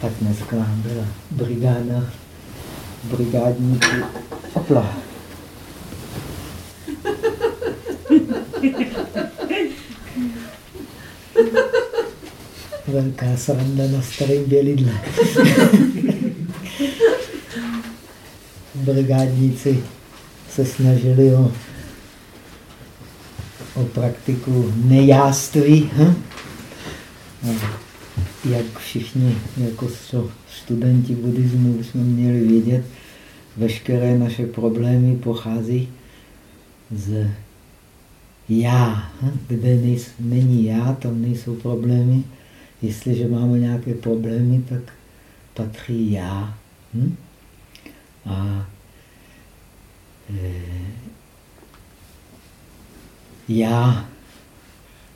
Tak dneska byla brigáda, brigádníky. Hopla. Velká sranda na starém bělidle. Brigádníci se snažili o, o praktiku nejáství. Hm? Jak všichni, jako studenti buddhismu, bychom měli vědět, veškeré naše problémy pochází z já. Hm? Kde není já, tam nejsou problémy. Jestliže máme nějaké problémy, tak patří já. Hm? A e, já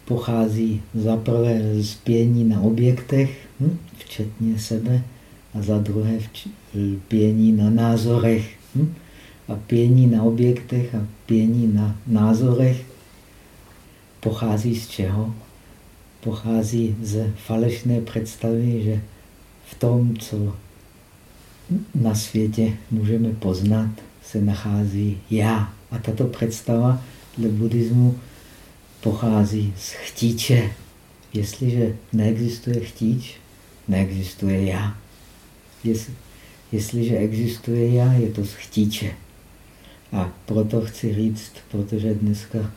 pochází za prvé z pění na objektech, hm? včetně sebe, a za druhé pění na názorech. Hm? A pění na objektech a pění na názorech pochází z čeho? Pochází z falešné představy, že v tom, co na světě můžeme poznat, se nachází já. A tato představa dle buddhismu pochází z chtíče. Jestliže neexistuje chtíč, neexistuje já. jestliže existuje já, je to z chtíče. A proto chci říct, protože dneska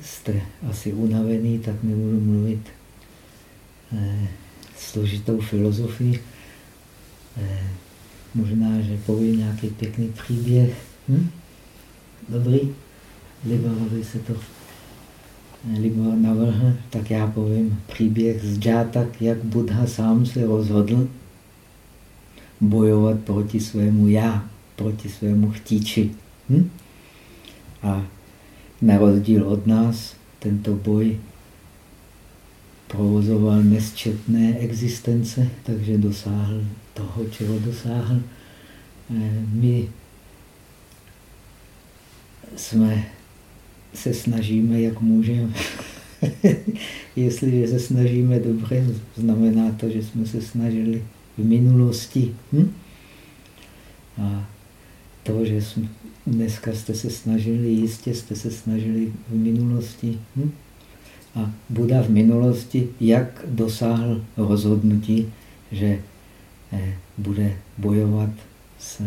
jste asi unavený, tak nebudu mluvit eh, složitou filozofii. Eh, možná, že povím nějaký pěkný příběh. Hm? Dobrý? Liborovi se to Libor navrhl, tak já povím příběh z Džátak, jak Buddha sám se rozhodl bojovat proti svému já, proti svému chtíči. Hm? A na rozdíl od nás tento boj provozoval nesčetné existence, takže dosáhl toho, čeho dosáhl. Eh, my jsme se snažíme, jak můžeme. Jestliže se snažíme dobře, znamená to, že jsme se snažili v minulosti. Hm? A to, že jsme, dneska jste se snažili, jistě jste se snažili v minulosti. Hm? A Buda v minulosti, jak dosáhl rozhodnutí, že eh, bude bojovat s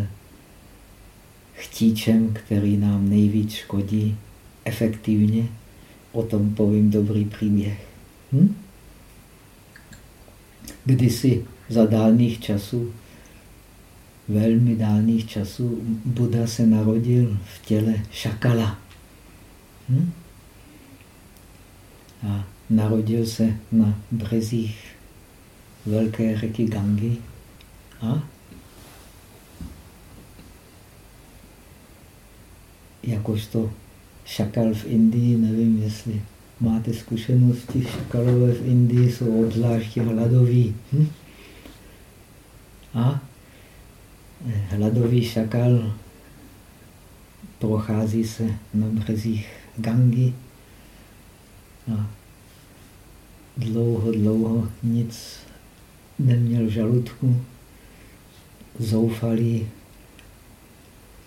chtíčem, který nám nejvíc škodí, efektivně, o tom povím dobrý příběh. Hm? Kdysi za dálných časů, velmi dálných časů, Buda se narodil v těle šakala. Hm? A narodil se na březích velké řeky Gangy a jakožto šakal v Indii, nevím, jestli máte zkušenosti, šakalové v Indii jsou obzvláště hladoví. Hm? A hladový šakal prochází se na březích Gangy a dlouho, dlouho nic neměl v žaludku, zoufalý,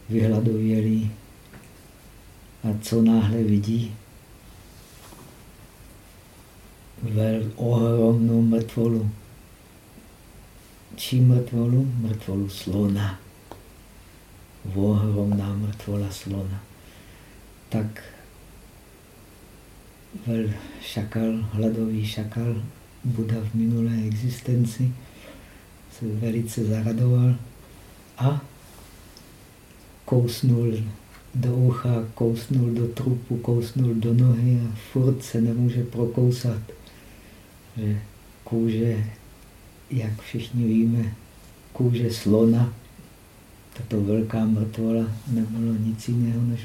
vyhladovělý, a co náhle vidí? Vel ohromnou mrtvolu. Čí mrtvolu? Mrtvolu slona. Ohromná mrtvola slona. Tak vel šakal, hladový šakal, Buda v minulé existenci, se velice zaradoval a kousnul do ucha, kousnul do trupu, kousnul do nohy a furt se nemůže prokousat. Že kůže, jak všichni víme, kůže slona, tato velká mrtvola, nebylo nic jiného než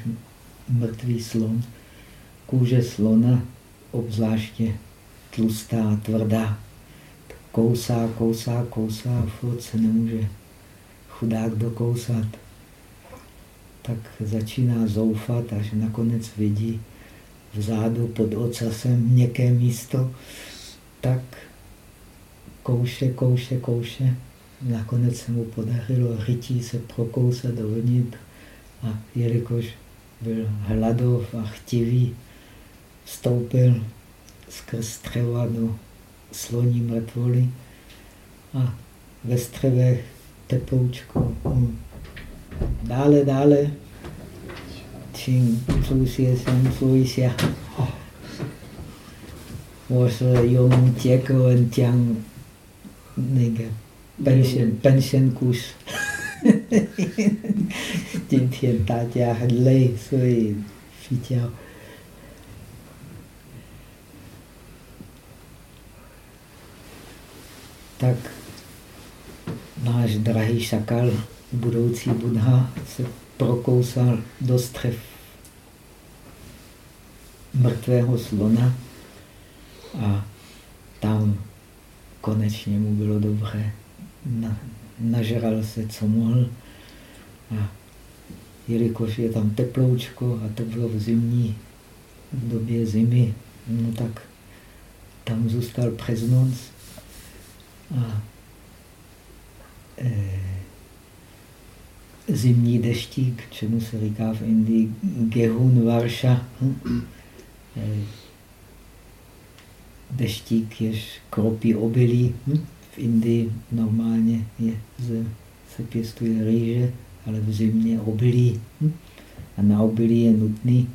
mrtvý slon. Kůže slona, obzvláště tlustá, tvrdá, kousá, kousá, kousá a furt se nemůže chudák dokousat tak začíná zoufat, až nakonec vidí vzadu pod ocasem měkké místo, tak kouše, kouše, kouše. Nakonec se mu podařilo rytí se prokousat dovnitř a jelikož byl hladov a chtivý, vstoupil skrz střeva do sloní mrtvoly a ve střevech teploučko. Dále, dále. Čím 注些相说一下。我是用结构文讲那个本身本身故事。今天大家很累，所以睡觉。Tak náš drahý šakal, Budoucí Buddha, se prokousal do střev mrtvého slona a tam konečně mu bylo dobře. Na, nažral se, co mohl. A jelikož je tam teploučko a to bylo v zimní v době zimy, no tak tam zůstal přes noc a e, zimní deštík, čemu se říká v Indii Gehun Varša. Hm? E, deštík, jež kropí obilí. Hm? V Indii normálně je, se pěstuje rýže, ale v zimě obilí. Hm? A na obilí je nutný,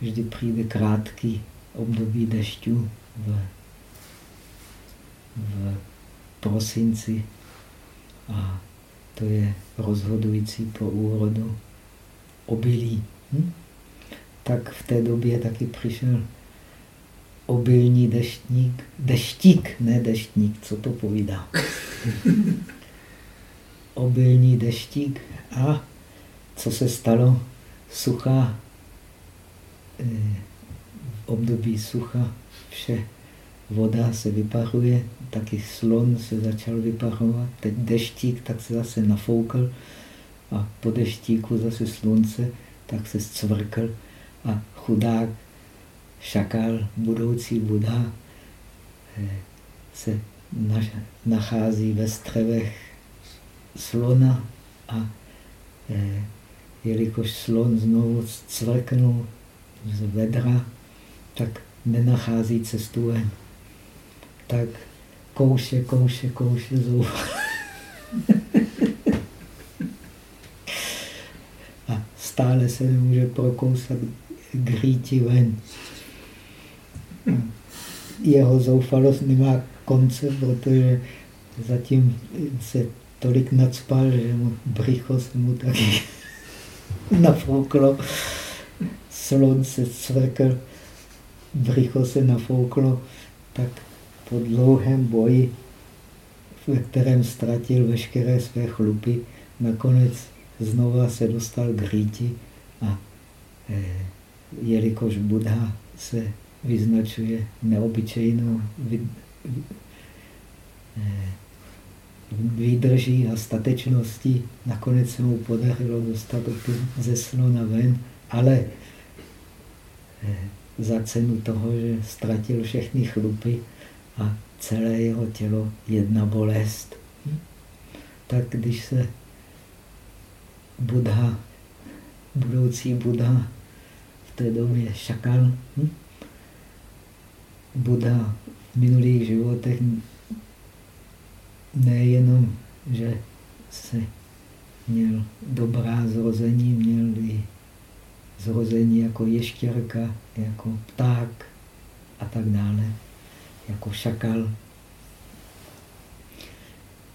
vždy přijde krátký období dešťů v, v prosinci a to je rozhodující pro úrodu obilí. Hm? Tak v té době taky přišel obilní deštník, deštík, ne deštník, co to povídá. obilní deštík a co se stalo? Suchá, eh, v období sucha vše voda se vyparuje, taky slon se začal vyparovat, teď deštík, tak se zase nafoukl a po deštíku zase slunce, tak se zcvrkl a chudák, šakal, budoucí Buddha eh, se nachází ve střevech slona a eh, jelikož slon znovu cvrknul z vedra, tak nenachází cestu ven tak kouše, kouše, kouše zub. A stále se nemůže prokousat hříti ven. Jeho zoufalost nemá konce, protože zatím se tolik nadspal, že mu břicho se mu taky nafouklo. Slon se cvrkl, břicho se nafouklo, tak po dlouhém boji, ve kterém ztratil veškeré své chlupy, nakonec znova se dostal k hříti a e, jelikož Buddha se vyznačuje neobyčejnou vy, e, výdrží a statečností, nakonec se mu podařilo dostat ze slona ven, ale e, za cenu toho, že ztratil všechny chlupy, a celé jeho tělo jedna bolest. Tak když se Buddha, budoucí Buddha, v té době šakal, hm? Buddha v minulých životech nejenom, že se měl dobrá zrození, měl i zrození jako ještěrka, jako pták a tak dále jako šakal.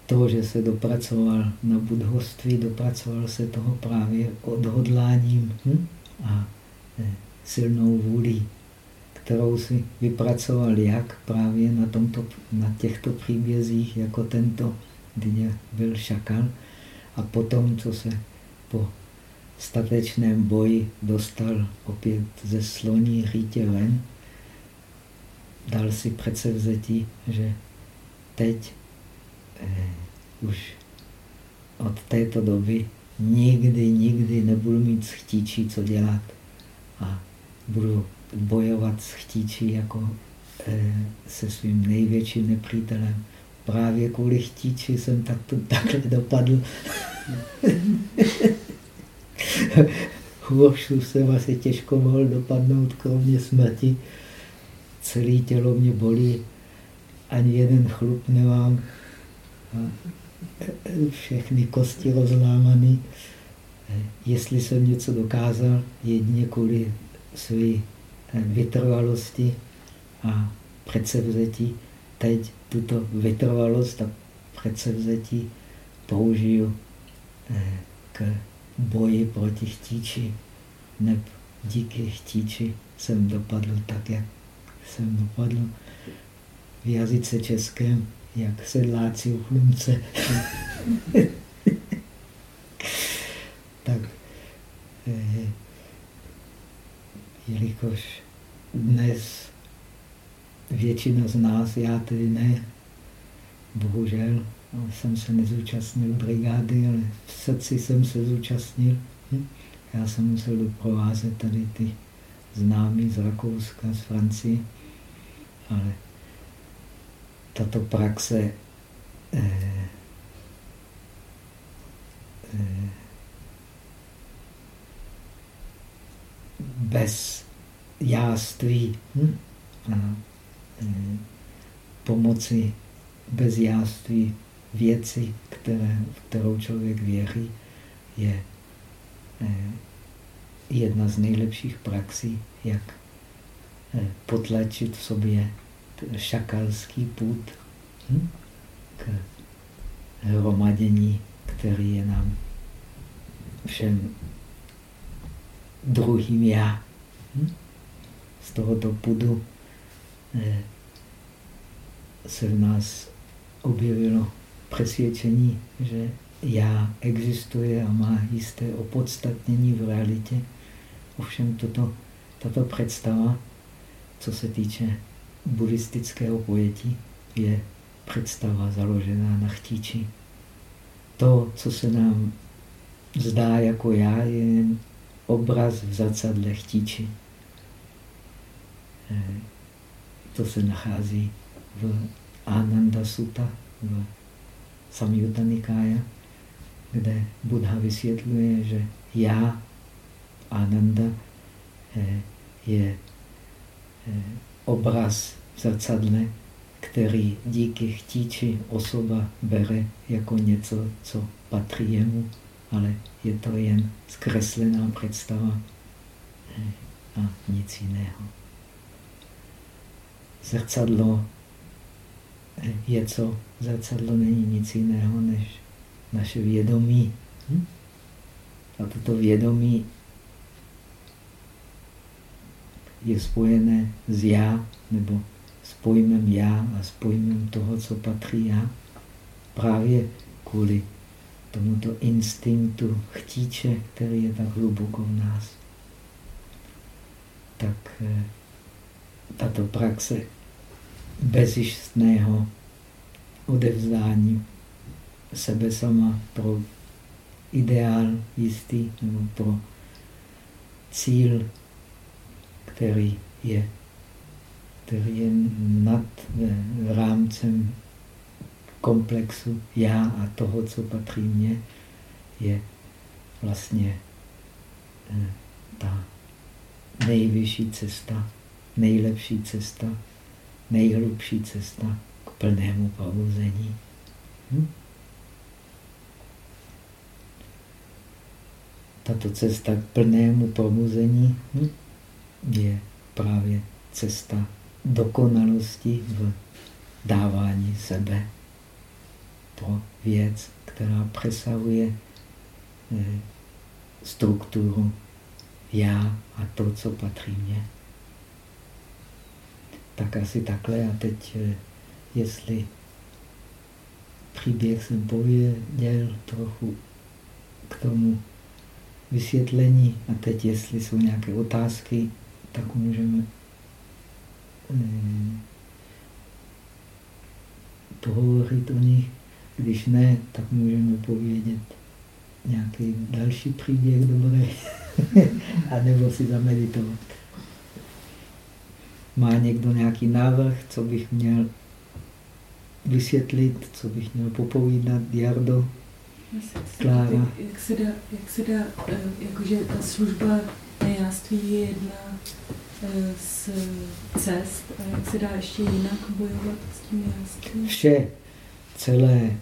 To, že se dopracoval na budhoství, dopracoval se toho právě odhodláním hm? a e, silnou vůlí, kterou si vypracoval jak právě na, tomto, na těchto příbězích, jako tento, kdy byl šakal, a potom, co se po statečném boji dostal opět ze sloní řítě ven, dal si předsevzetí, že teď eh, už od této doby nikdy, nikdy nebudu mít s chtíčí co dělat a budu bojovat s chtíčí jako eh, se svým největším nepřítelem. právě kvůli chtíči jsem tak, takhle dopadl. Hůř jsem asi těžko mohl dopadnout, kromě smrti. Celé tělo mě bolí, ani jeden chlup nemám. A všechny kosti rozlámané. Jestli jsem něco dokázal, jedině kvůli své vytrvalosti a předsevzetí, teď tuto vytrvalost a předsevzetí použiju k boji proti chtíči. Neb díky chtíči jsem dopadl tak, jak jsem dopadl v jazyce českém, jak sedláci u chlumce. tak, eh, jelikož dnes většina z nás, já tedy ne, bohužel, jsem se nezúčastnil brigády, ale v srdci jsem se zúčastnil. Já jsem musel doprovázet tady ty známí z Rakouska, z Francie, ale tato praxe eh, eh, bez jáství hm? a eh, pomoci bez jáství věci, které, v kterou člověk věří, je jedna z nejlepších praxí, jak potlačit v sobě šakalský půd hm? k hromadění, který je nám všem druhým já. Hm? Z tohoto půdu eh, se v nás objevilo přesvědčení, že já existuje a má jisté opodstatnění v realitě. Ovšem toto, tato představa, co se týče buddhistického pojetí, je představa založená na chtíči. To, co se nám zdá jako já, je jen obraz v zrcadle chtíči. Eh, to se nachází v Ananda Sutta, v Samyutta Nikája, kde Buddha vysvětluje, že já, Ananda, eh, je obraz v zrcadle, který díky chtíči osoba bere jako něco, co patří jemu, ale je to jen zkreslená představa a nic jiného. Zrcadlo je co? Zrcadlo není nic jiného než naše vědomí. Hm? A toto vědomí je spojené s já, nebo s pojmem já a s pojmem toho, co patří já. Právě kvůli tomuto instinktu chtíče, který je tak hluboko v nás. Tak eh, tato praxe bezistného odevzdání sebe sama pro ideál jistý nebo pro cíl, který je, který je nad rámcem komplexu já a toho, co patří mně, je vlastně eh, ta nejvyšší cesta, nejlepší cesta, nejhlubší cesta k plnému probuzení. Hm? Tato cesta k plnému probuzení hm, je právě cesta dokonalosti v dávání sebe. Pro věc, která přesahuje eh, strukturu já a to, co patří mně. Tak asi takhle. A teď, eh, jestli příběh jsem pověděl trochu k tomu vysvětlení. A teď, jestli jsou nějaké otázky, tak můžeme eh, pohovořit o nich. Když ne, tak můžeme povědět nějaký další příběh dobrý, a nebo si zameditovat. Má někdo nějaký návrh, co bych měl vysvětlit, co bych měl popovídat, Jardo, Klára. Jak se dá, jak se dá eh, jakože ta služba nejáství je jedna eh, z cest a jak se dá ještě jinak bojovat s tím jáství? Vše, celé,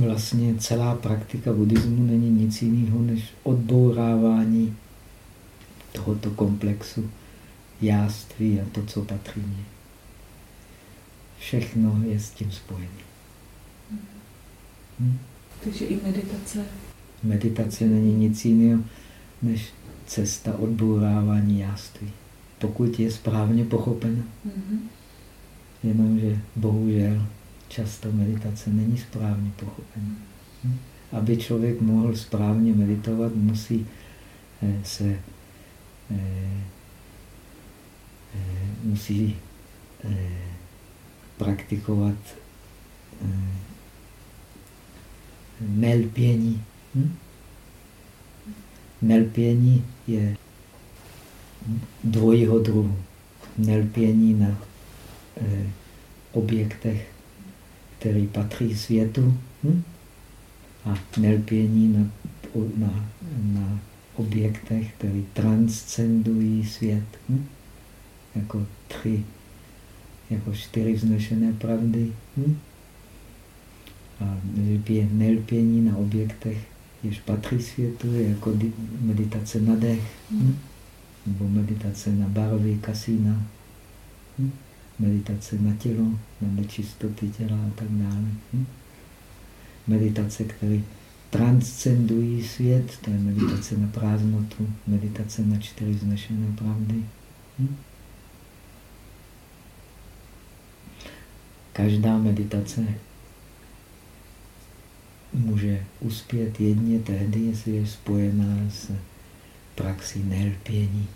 vlastně celá praktika buddhismu není nic jiného než odbourávání tohoto komplexu jáství a to, co patří mě. Všechno je s tím spojené. Hm? Takže i meditace. Meditace není nic jiného než cesta odbourávání jáství. Pokud je správně pochopena. Mm-hmm. Jenomže bohužel často meditace není správně pochopena. Hm? Aby člověk mohl správně meditovat, musí eh, se eh, eh, musí praktikovat nelpění. Hm? Nelpění je dvojího druhu. Nelpění na eh, objektech, které patří světu hm? a nelpění na, na, na objektech, které transcendují svět. Hm? Jako tři, jako čtyři vznešené pravdy. Hm? A nelpění na objektech, jež patří světu, je jako meditace na dech, hm? nebo meditace na barvy, kasína, hm? meditace na tělo, na nečistoty těla a tak dále. Hm? Meditace, které transcendují svět, to je meditace na prázdnotu, meditace na čtyři znešené pravdy. Hm? Každá meditace může uspět jedně tehdy, jestli je spojená s praxí nelpění.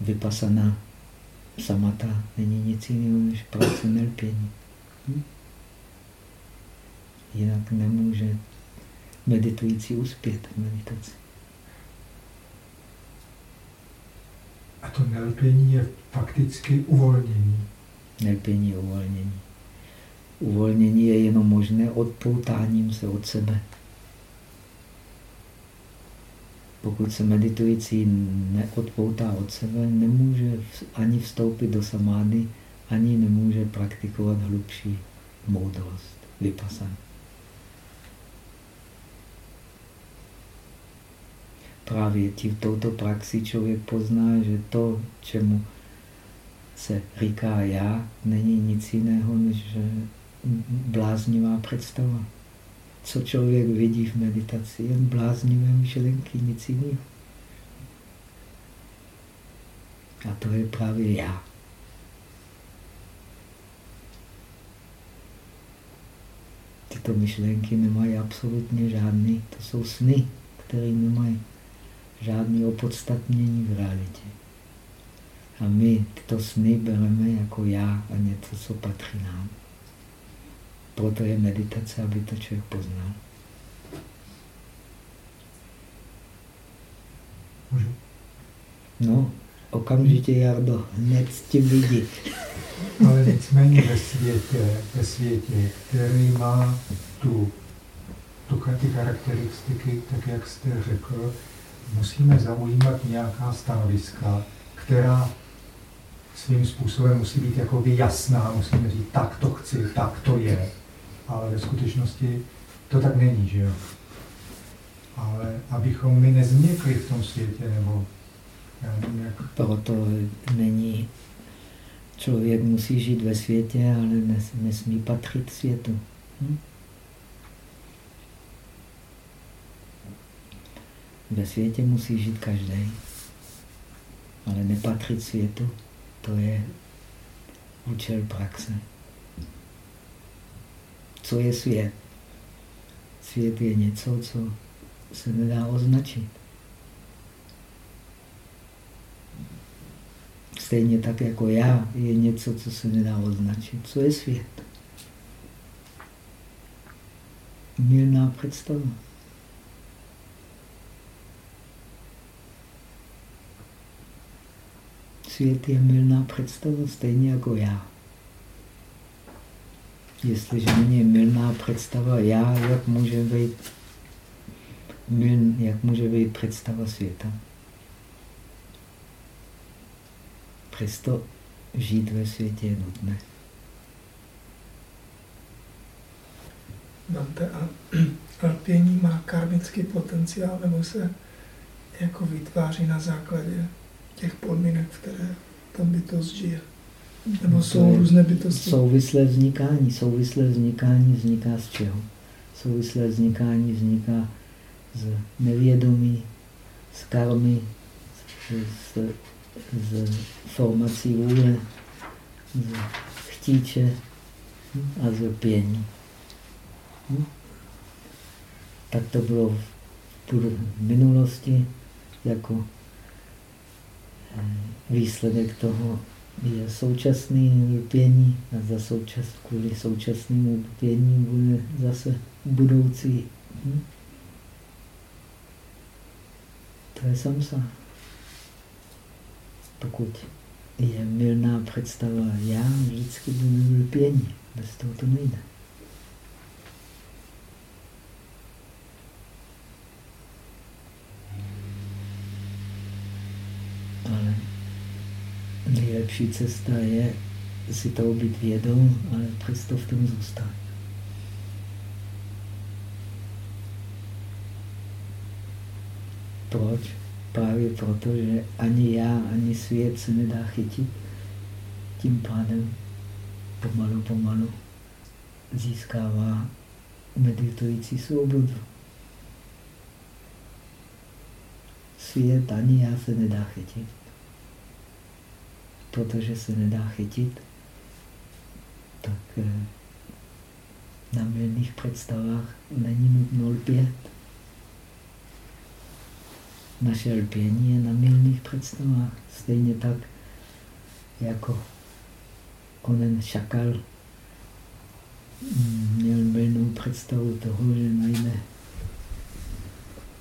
Vypasaná samata není nic jiného než praxe nelpění. Hm? Jinak nemůže meditující uspět v meditaci. A to nelpění je fakticky uvolnění. Nelpění je uvolnění. Uvolnění je jenom možné odpoutáním se od sebe. Pokud se meditující neodpoutá od sebe, nemůže ani vstoupit do samády, ani nemůže praktikovat hlubší moudrost, vypasan. Právě tím touto praxi člověk pozná, že to, čemu se říká já, není nic jiného, než bláznivá představa. Co člověk vidí v meditaci? Jen bláznivé myšlenky, nic jiného. A to je právě já. Tyto myšlenky nemají absolutně žádný, to jsou sny, které nemají žádné opodstatnění v realitě. A my tyto sny bereme jako já a něco, co patří nám. Proto je meditace, aby to člověk poznal. Můžu? No, okamžitě, Jardo, hned s tím vidí. Ale nicméně ve světě, ve světě, který má tu, tu, ty charakteristiky, tak jak jste řekl, musíme zaujímat nějaká stanoviska, která svým způsobem musí být jako jasná, musíme říct, tak to chci, tak to je ale ve skutečnosti to tak není, že jo. Ale abychom my nezměkli v tom světě, nebo já nevím, jak... Proto není, člověk musí žít ve světě, ale nes, nesmí patřit světu. Hm? Ve světě musí žít každý, ale nepatřit světu, to je účel praxe co je svět. Svět je něco, co se nedá označit. Stejně tak jako já je něco, co se nedá označit. Co je svět? Milná představa. svět je milná představa, stejně jako já. Jestliže není milná představa já, jak může být, mil, jak může být představa světa? Přesto žít ve světě je nutné. Dante, a lpění má karmický potenciál, nebo se jako vytváří na základě těch podmínek, které tam bytost žije? Nebo jsou různé bytosti? Souvislé vznikání. Souvislé vznikání vzniká z čeho? Souvislé vznikání vzniká z nevědomí, z karmy, z, z formací vůle, z chtíče a z lpění. Hm? Tak to bylo v minulosti jako eh, výsledek toho je současný lpění a za součas, kvůli současnému lpění bude zase budoucí. Hm? To je samsa. Pokud je milná představa já, vždycky bude lpění. Bez toho to nejde. Ale nejlepší cesta je si toho být vědom, ale přesto v tom zůstat. Proč? Právě proto, že ani já, ani svět se nedá chytit. Tím pádem pomalu, pomalu získává meditující svobodu. Svět ani já se nedá chytit protože se nedá chytit, tak eh, na milných představách není nutno lpět. Naše lpění je na milných představách. Stejně tak, jako onen šakal měl milnou představu toho, že najde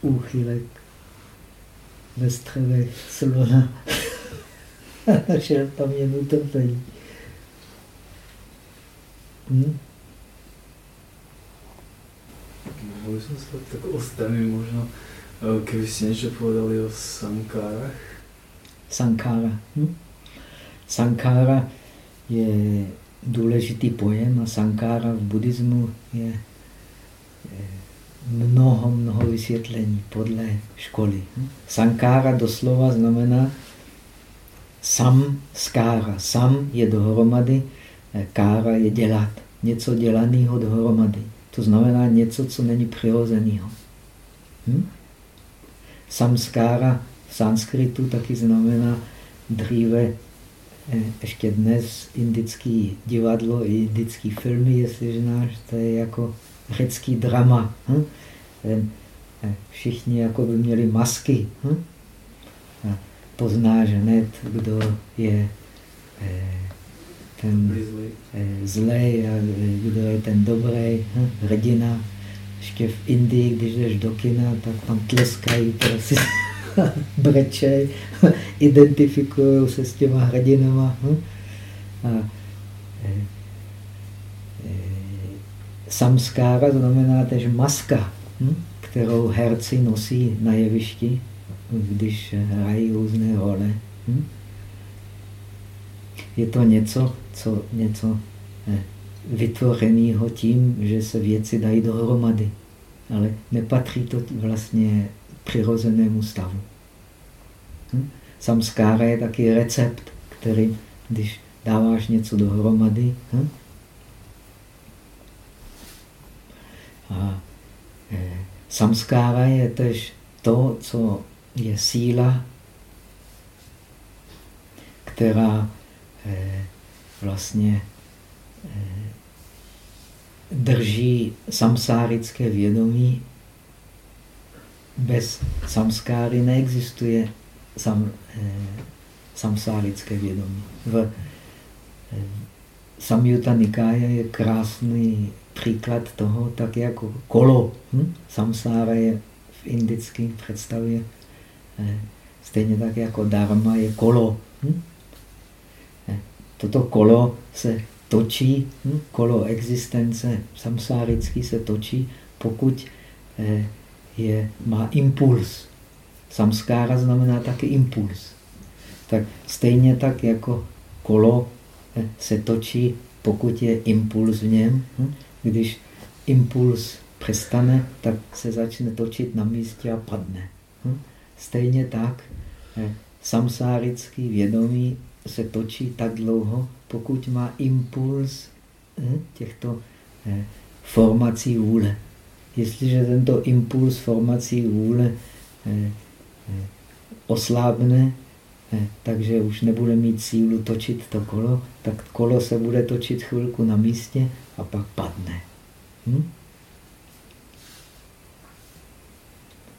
úchylek ve střevech slona. Našel tam jen utrpení. Hm? Mohli jsme se tak ostami možno, eh, keby si něco povedali o sankárach? Sankára. Hm? Sankára je důležitý pojem a sankára v buddhismu je mnoho, mnoho vysvětlení podle školy. Hm? Sankára doslova znamená Sam skára. Sam je dohromady, eh, kára je dělat. Něco dělaného dohromady. To znamená něco, co není přirozeného. Hm? Samskára v sanskritu taky znamená dříve, eh, ještě dnes indický divadlo i indický filmy, jestli znáš, to je jako řecký drama. Hm? Eh, všichni jako by měli masky. Hm? Poznáš hned, kdo je eh, ten eh, zlej a eh, kdo je ten dobrý, hm, hrdina. Ještě v Indii, když jdeš do kina, tak tam tleskají, prostě brečej, identifikují se s těma hrdinama. Hm. A, samskára znamená tež maska, hm, kterou herci nosí na jevišti když hrají různé role. Hm? Je to něco, co, něco eh, vytvořeného tím, že se věci dají dohromady. Ale nepatří to vlastně přirozenému stavu. Hm? Samskára je taky recept, který, když dáváš něco dohromady, hm? a eh, samskára je tež to, co je síla, která eh, vlastně eh, drží samsárické vědomí. Bez samskáry neexistuje sam, eh, samsárické vědomí. V Samyutta Nikája je krásný příklad toho, tak jako kolo. Hm? Samsára je v indickém představě Stejně tak jako dharma je kolo. Hm? toto kolo se točí, hm? kolo existence samsárický se točí, pokud eh, je, má impuls. Samskára znamená taky impuls. Tak stejně tak jako kolo eh, se točí, pokud je impuls v něm. Hm? Když impuls přestane, tak se začne točit na místě a padne. Hm? Stejně tak eh, samsárický vědomí se točí tak dlouho, pokud má impuls hm, těchto eh, formací vůle. Jestliže tento impuls formací vůle eh, oslábne, takže už nebude mít sílu točit to kolo, tak kolo se bude točit chvilku na místě a pak padne. Hm?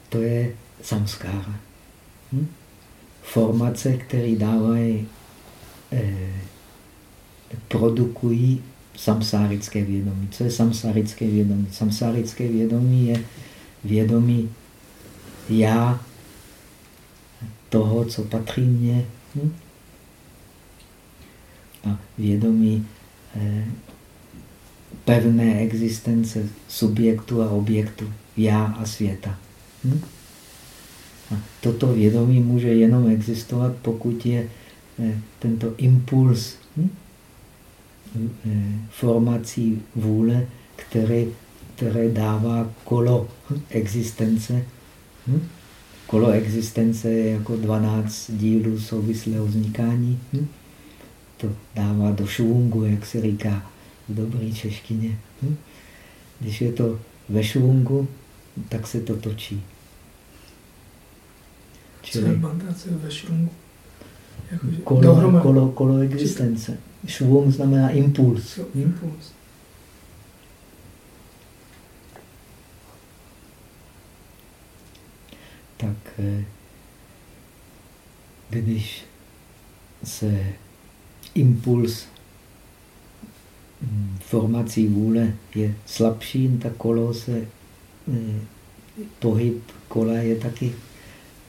To je samskára. Hm? Formace, které dávají, eh, produkují samsárické vědomí. Co je samsárické vědomí? Samsárické vědomí je vědomí já toho, co patří mně. Hm? A vědomí eh, pevné existence subjektu a objektu, já a světa. Hm? Toto vědomí může jenom existovat, pokud je eh, tento impuls hm? eh, formací vůle, který, které dává kolo existence. Hm? Kolo existence je jako 12 dílů souvislého vznikání. Hm? To dává do švungu, jak se říká v dobré češtině. Hm? Když je to ve švungu, tak se to točí. Čili bandace ve švungu. kolo, kolo, kolo existence. Švung znamená impuls. Jo, impuls. Tak eh, když se impuls hm, formací vůle je slabší, tak kolo se, eh, pohyb kola je taky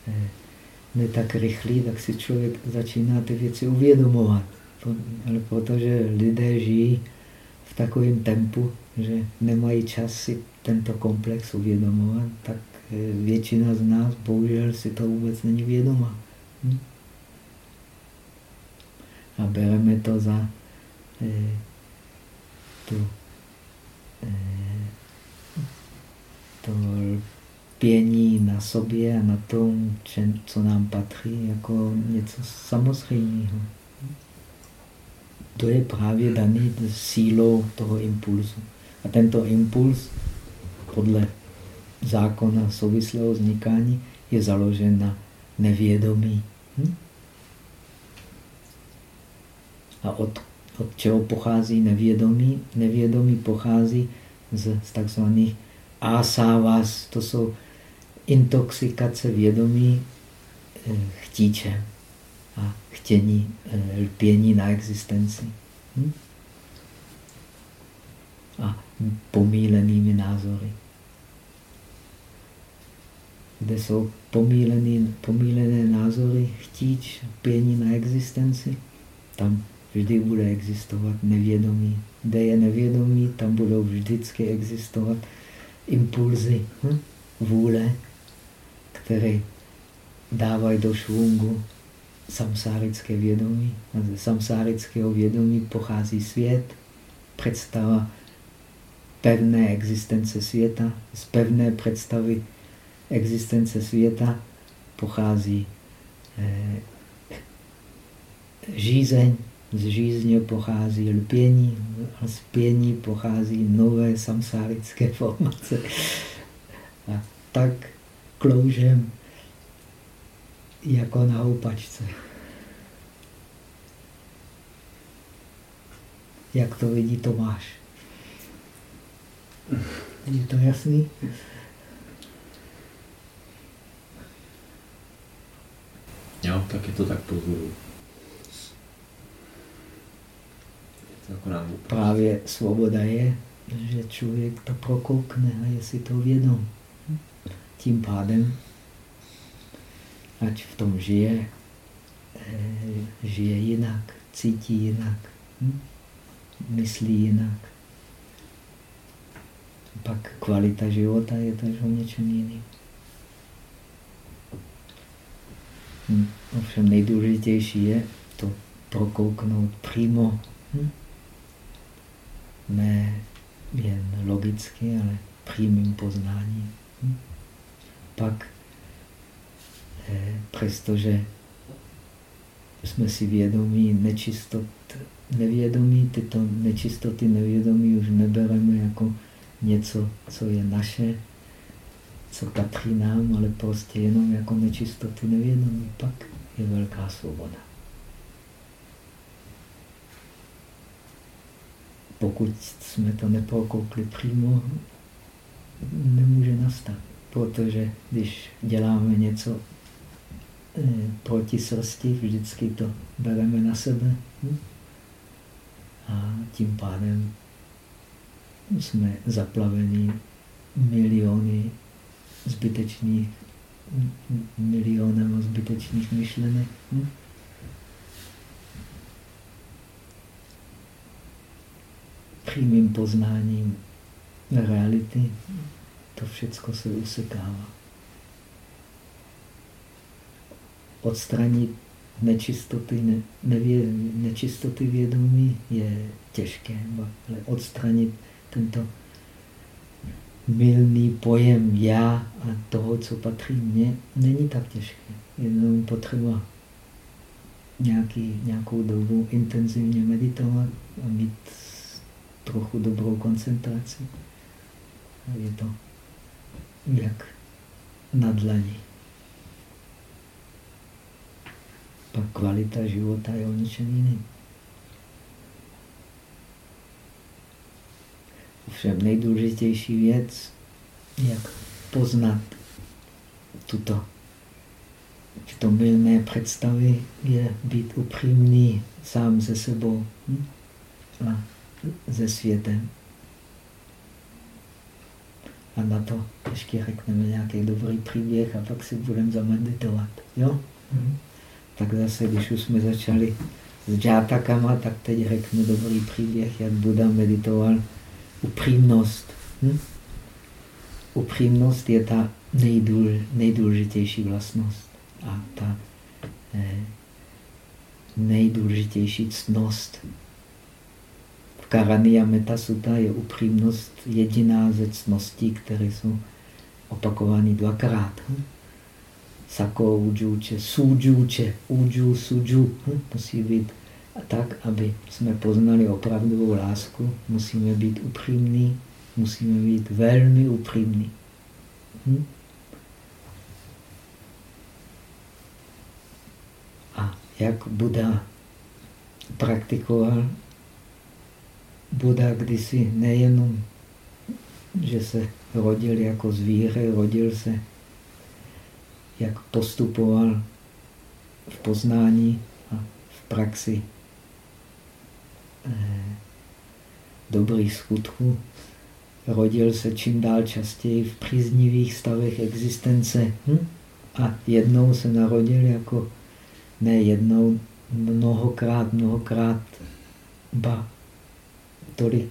eh, ne tak rychlý, tak si člověk začíná ty věci uvědomovat. Ale protože lidé žijí v takovém tempu, že nemají čas si tento komplex uvědomovat, tak eh, většina z nás bohužel si to vůbec není vědomá. Hm? A bereme to za eh, tu, eh, to pění na sobě a na tom, co nám patří, jako něco samozřejmého. To je právě daný sílou toho impulzu. A tento impuls podle zákona souvislého vznikání je založen na nevědomí. Hm? A od, od čeho pochází nevědomí? Nevědomí pochází z, z takzvaných asávas, to jsou intoxikace vědomí eh, chtíčem a chtění, eh, lpění na existenci. Hm? A pomílenými názory. Kde jsou pomílený, pomílené názory, chtíč, pění na existenci, tam vždy bude existovat nevědomí. Kde je nevědomí, tam budou vždycky existovat impulzy, hm? vůle, které dávají do švungu samsárické vědomí. A ze samsárického vědomí pochází svět, představa pevné existence světa. Z pevné představy existence světa pochází eh, žízeň, z žízně pochází lpění a z pění pochází nové samsárické formace. A tak kloužem jako na houpačce. Jak to vidí Tomáš? Je to jasný? Jo, taky to tak pozoruju. Jako Právě svoboda je, že člověk to prokoukne a je si to vědom. Tím pádem, ať v tom žije, eh, žije jinak, cítí jinak, hm? myslí jinak. Pak kvalita života je to o něčem jiným. Hm? Ovšem nejdůležitější je to prokouknout přímo. Hm? Ne jen logicky, ale přímým poznáním. Pak, eh, přestože jsme si vědomí nečistot, nevědomí, tyto nečistoty nevědomí už nebereme jako něco, co je naše, co patří nám, ale prostě jenom jako nečistoty nevědomí. Pak je velká svoboda. Pokud jsme to neprokoukli přímo, nemůže nastat. Protože když děláme něco eh, proti srsti, vždycky to bereme na sebe. Hm? A tím pádem jsme zaplaveni miliony zbytečných, milionem zbytečných myšlenek. Hm? Přímým poznáním reality to všechno se usekává. Odstranit nečistoty, ne, nevě, nečistoty vědomí je těžké, ale odstranit tento milný pojem já a toho, co patří mně, není tak těžké. Jenom potřeba nějaký, nějakou dobu intenzivně meditovat a mít trochu dobrou koncentraci. A je to jak na dlani. Pak kvalita života je o ničem jiným. Ovšem nejdůležitější věc, jak poznat tuto tyto milné představy, je být upřímný sám se sebou hm? a se světem. A na to ještě řekneme nějaký dobrý příběh a pak si budeme zameditovat. Jo? Mm. Tak zase, když už jsme začali s džátakama, tak teď řeknu dobrý příběh, jak Buda meditoval upřímnost. Hm? Upřímnost je ta nejdůl, nejdůležitější vlastnost a ta eh, nejdůležitější ctnost. V Karania Metasuta je upřímnost jediná ze cností, které jsou opakovány dvakrát. Hm? Sako, udžuče, sudžuče, udžu, sudžu. Hm? Musí být a tak, aby jsme poznali opravdovou lásku, musíme být upřímní, musíme být velmi upřímní. Hm? A jak Buda praktikoval, Buda kdysi nejenom, že se rodil jako zvíře, rodil se, jak postupoval v poznání a v praxi Eh, dobrých skutků, rodil se čím dál častěji v příznivých stavech existence. Hm? A jednou se narodil jako, ne jednou, mnohokrát, mnohokrát, ba tolik,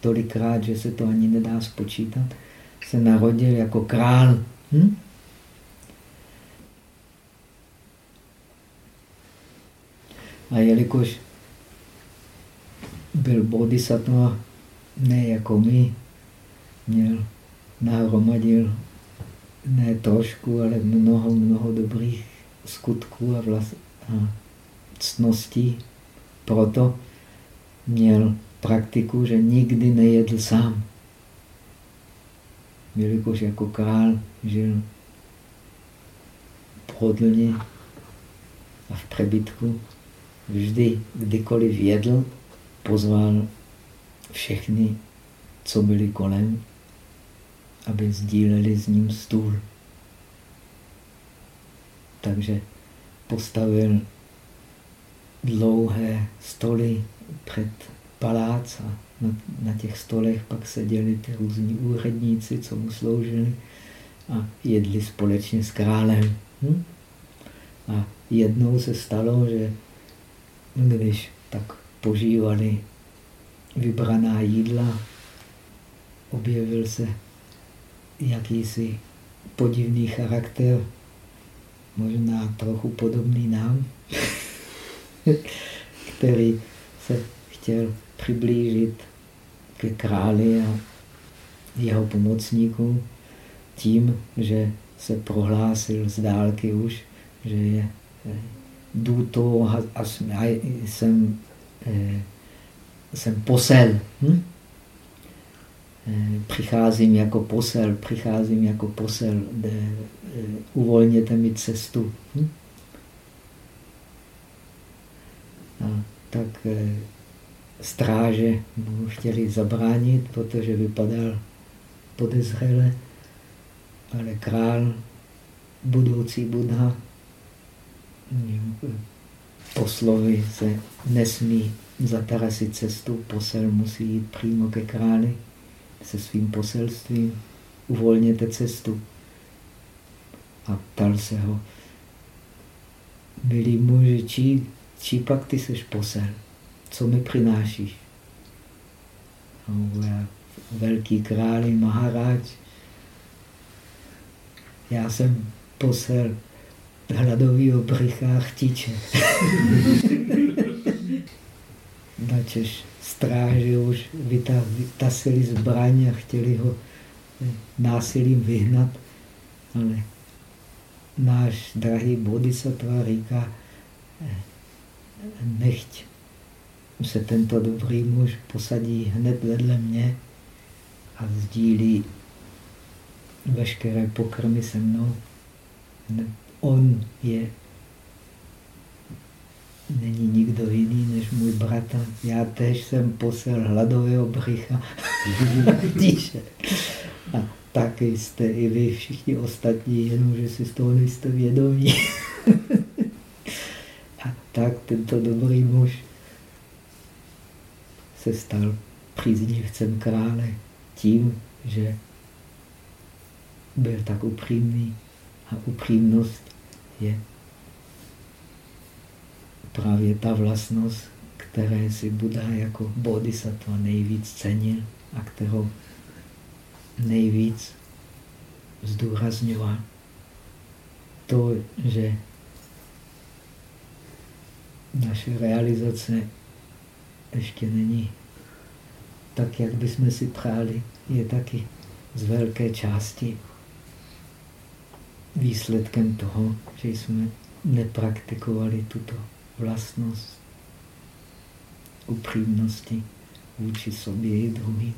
tolikrát, že se to ani nedá spočítat, se narodil jako král. Hm? A jelikož byl bodhisattva ne jako my, měl, nahromadil ne trošku, ale mnoho, mnoho dobrých skutků a, vlast, a cností. Proto měl praktiku, že nikdy nejedl sám. Jelikož jako král žil pohodlně a v přebytku, vždy, kdykoliv jedl, pozval všechny, co byli kolem, aby sdíleli s ním stůl. Takže postavil dlouhé stoly před palác a na, na těch stolech pak seděli ty různí úředníci, co mu sloužili a jedli společně s králem. Hm? A jednou se stalo, že když tak požívali vybraná jídla, objevil se jakýsi podivný charakter, možná trochu podobný nám, který se chtěl přiblížit ke králi a jeho pomocníkům tím, že se prohlásil z dálky už, že je eh, důto a jsem, eh, jsem posel. Hm? Eh, přicházím jako posel, přicházím jako posel, uvolněte mi cestu. Hm? A tak stráže mu chtěli zabránit, protože vypadal podezřele, ale král, budoucí Buddha, poslovy se nesmí zatarasit cestu, posel musí jít přímo ke králi se svým poselstvím, uvolněte cestu. A ptal se ho, milý muži, čí, čí pak ty seš posel? Co mi přinášíš? Velký králi, Maharáč, já jsem posel hladovýho břicha a chtiče. Načež stráže už vytasili zbraň a chtěli ho násilím vyhnat, ale náš drahý bodhisattva říká, eh, nechť se tento dobrý muž posadí hned vedle mě a sdílí veškeré pokrmy se mnou. On je, není nikdo jiný než můj bratr. Já tež jsem posel hladového břicha. a tak jste i vy všichni ostatní, jenomže si z toho nejste vědomí. a tak tento dobrý muž se stal příznivcem krále tím, že byl tak upřímný a upřímnost je právě ta vlastnost, které si Buddha jako bodhisattva nejvíc cenil a kterou nejvíc zdůrazňoval. To, že naše realizace ještě není tak, jak bychom si přáli, je taky z velké části výsledkem toho, že jsme nepraktikovali tuto vlastnost upřímnosti vůči sobě i druhým.